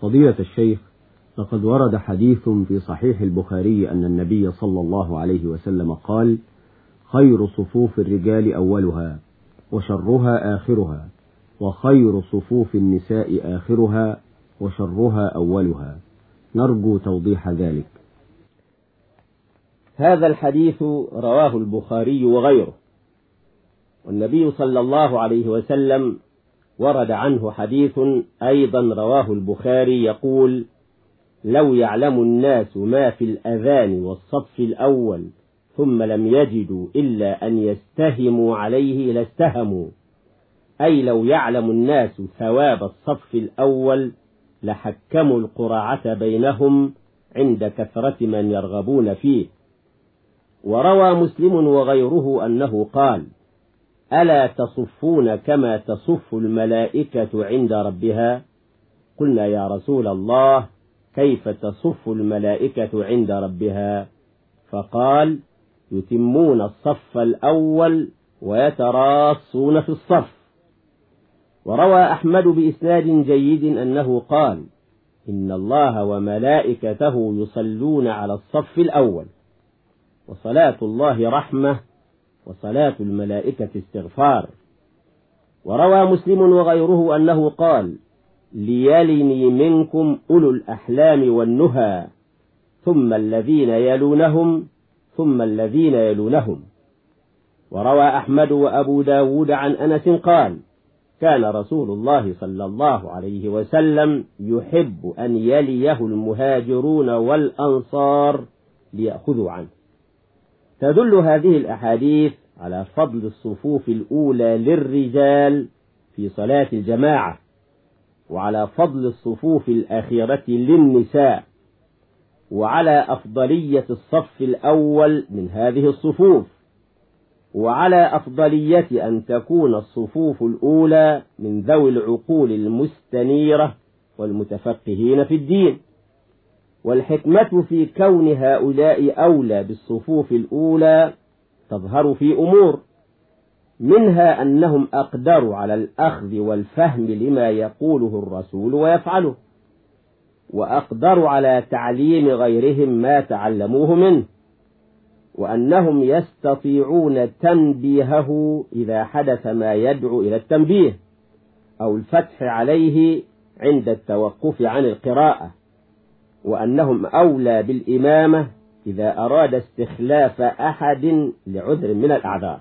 فضيلة الشيخ لقد ورد حديث في صحيح البخاري أن النبي صلى الله عليه وسلم قال خير صفوف الرجال أولها وشرها آخرها وخير صفوف النساء آخرها وشرها أولها. نرجو توضيح ذلك. هذا الحديث رواه البخاري وغيره والنبي صلى الله عليه وسلم ورد عنه حديث أيضا رواه البخاري يقول لو يعلم الناس ما في الأذان والصف الأول ثم لم يجدوا إلا أن يستهموا عليه لاستهموا أي لو يعلم الناس ثواب الصف الأول لحكموا القرعة بينهم عند كثرة من يرغبون فيه وروى مسلم وغيره أنه قال ألا تصفون كما تصف الملائكة عند ربها؟ قلنا يا رسول الله كيف تصف الملائكة عند ربها؟ فقال يتمون الصف الأول ويتراصون في الصف. وروى أحمد بإسناد جيد أنه قال إن الله وملائكته يصلون على الصف الأول وصلاة الله رحمة وصلاة الملائكة استغفار. وروى مسلم وغيره أنه قال ليلني منكم أولو الأحلام والنهى ثم الذين يلونهم ثم الذين يلونهم. وروى أحمد وأبو داود عن أنس قال كان رسول الله صلى الله عليه وسلم يحب أن يليه المهاجرون والأنصار ليأخذوا عنه. تدل هذه الأحاديث على فضل الصفوف الأولى للرجال في صلاة الجماعة وعلى فضل الصفوف الأخيرة للنساء وعلى أفضلية الصف الأول من هذه الصفوف وعلى أفضلية أن تكون الصفوف الأولى من ذوي العقول المستنيرة والمتفقهين في الدين. والحكمة في كون هؤلاء أولى بالصفوف الأولى تظهر في أمور منها أنهم أقدروا على الأخذ والفهم لما يقوله الرسول ويفعله وأقدروا على تعليم غيرهم ما تعلموه منه وأنهم يستطيعون تنبيهه إذا حدث ما يدعو إلى التنبيه أو الفتح عليه عند التوقف عن القراءة. وأنهم أولى بالإمامة إذا أراد استخلاف أحد لعذر من الأعذار.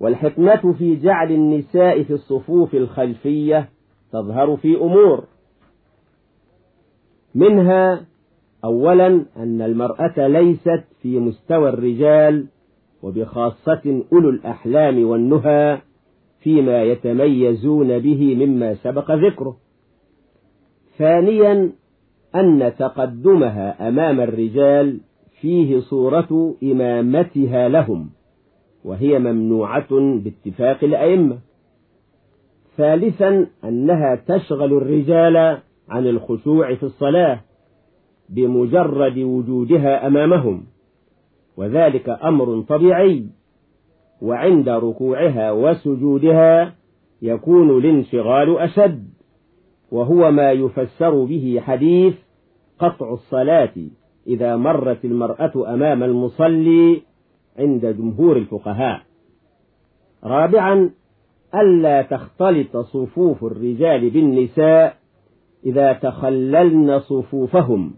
والحكمة في جعل النساء في الصفوف الخلفية تظهر في أمور. منها أولا أن المرأة ليست في مستوى الرجال وبخاصة أولو الأحلام والنهى فيما يتميزون به مما سبق ذكره. ثانيا أن تقدمها أمام الرجال فيه صورة إمامتها لهم وهي ممنوعة باتفاق الأئمة. ثالثا أنها تشغل الرجال عن الخشوع في الصلاة بمجرد وجودها أمامهم وذلك أمر طبيعي وعند ركوعها وسجودها يكون الانشغال أشد. وهو ما يفسر به حديث قطع الصلاة إذا مرت المرأة أمام المصلي عند جمهور الفقهاء. رابعا ألا تختلط صفوف الرجال بالنساء إذا تخللن صفوفهم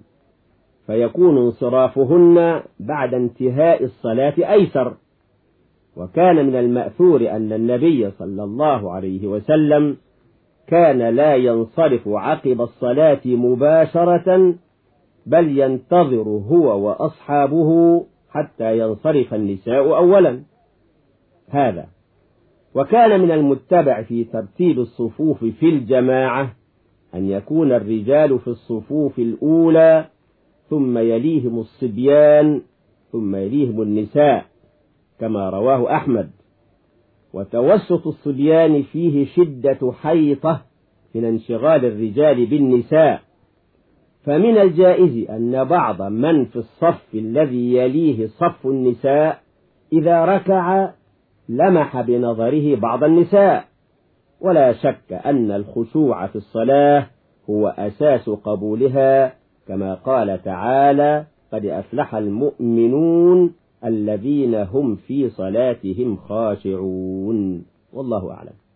فيكون انصرافهن بعد انتهاء الصلاة أيسر. وكان من المأثور أن النبي صلى الله عليه وسلم كان لا ينصرف عقب الصلاة مباشرة بل ينتظر هو وأصحابه حتى ينصرف النساء أولا. هذا. وكان من المتبع في ترتيب الصفوف في الجماعة أن يكون الرجال في الصفوف الأولى ثم يليهم الصبيان ثم يليهم النساء كما رواه أحمد. وتوسط الصبيان فيه شدة حيطة من انشغال الرجال بالنساء. فمن الجائز أن بعض من في الصف الذي يليه صف النساء إذا ركع لمح بنظره بعض النساء. ولا شك أن الخشوع في الصلاة هو أساس قبولها كما قال تعالى قد أفلح المؤمنون الذين هم في صلاتهم خاشعون. والله أعلم.